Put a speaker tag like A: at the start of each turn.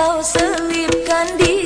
A: kau selipkan di